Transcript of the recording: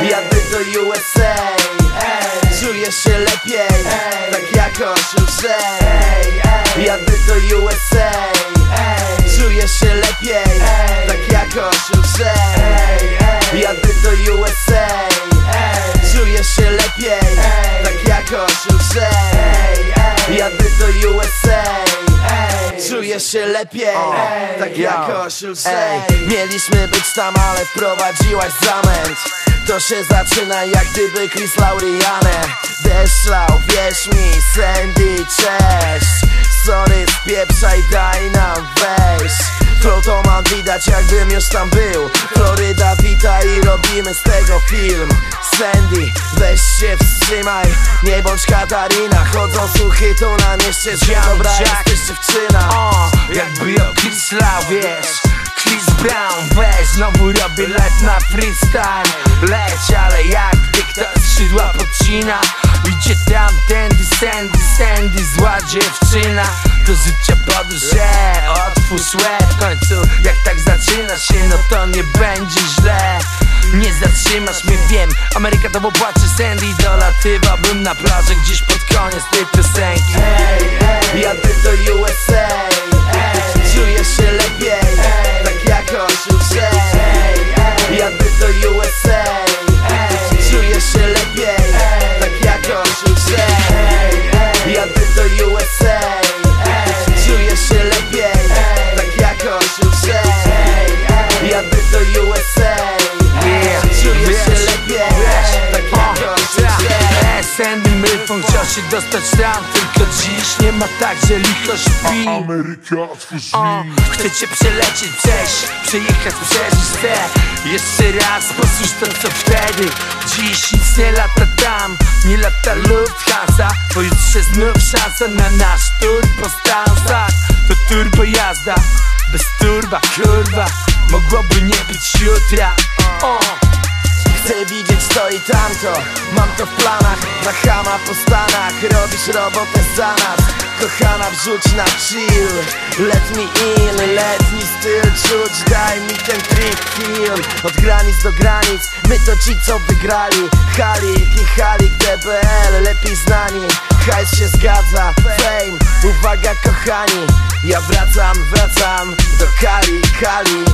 Jadę do USA Czuję się lepiej Tak jakoś lżej Jadę do USA Czuję się lepiej Tak jakoś lżej Jadę do USA Czuję się lepiej Tak jakoś lżej Jadę do USA Czuję się lepiej Tak jakoś lżej Mieliśmy być tam, ale wprowadziłaś zamęt To się zaczyna jak gdyby Chris Lauriane. Deszcz lał, wierz mi, Sandy, cześć. Sorry, spieprzaj, daj nam wejść. Flow to mam widać jakbym już tam był. Floryda wita i robimy z tego film. Sandy, weź się wstrzymaj. Nie bądź Katarina Chodzą słuchy tu na mieście. Że dobra Jack. jesteś dziewczyna. O, jakby ją Chris Lau, wiesz. Chris Brown, weź Znowu robię live na freestyle. Leć, ale jak gdy ktoś skrzydła podcina? Idzie tam tędy, sandy, sandy Zła dziewczyna. Do życia podróże Otwórz łeb. W końcu Jak tak zaczynasz się, no to nie będzie źle. Nie zatrzymasz mnie, wiem. Ameryka to popłacze Sandy Dolatywałbym na plażę gdzieś pod koniec tej piosenki. Jadę do USA Sandy Milfon chciał się dostać tam Tylko dziś nie ma tak, że licho śpi. Ameryka, otwórz o, mi Chcecie przelecieć, przejść, przejechać, przeżyć te Jeszcze raz posłuchaj to co wtedy. Dziś nic nie lata tam, nie lata Lufthansa Pojutrze znów szansa na nasz tur po stansach To turbo jazda, bez turba, kurwa. Mogłoby nie być jutra. Chcę i tamto Mam to w planach Na chama po stanach. Robisz robotę za nas. Kochana wrzuć na chill. Let me in Letni styl czuć. Daj mi ten trip film Od granic do granic My to ci co wygrali. Halik i Halik DBL Lepiej znani. Hajs się zgadza Fame. Uwaga kochani. Ja wracam, wracam Do Kali, Kali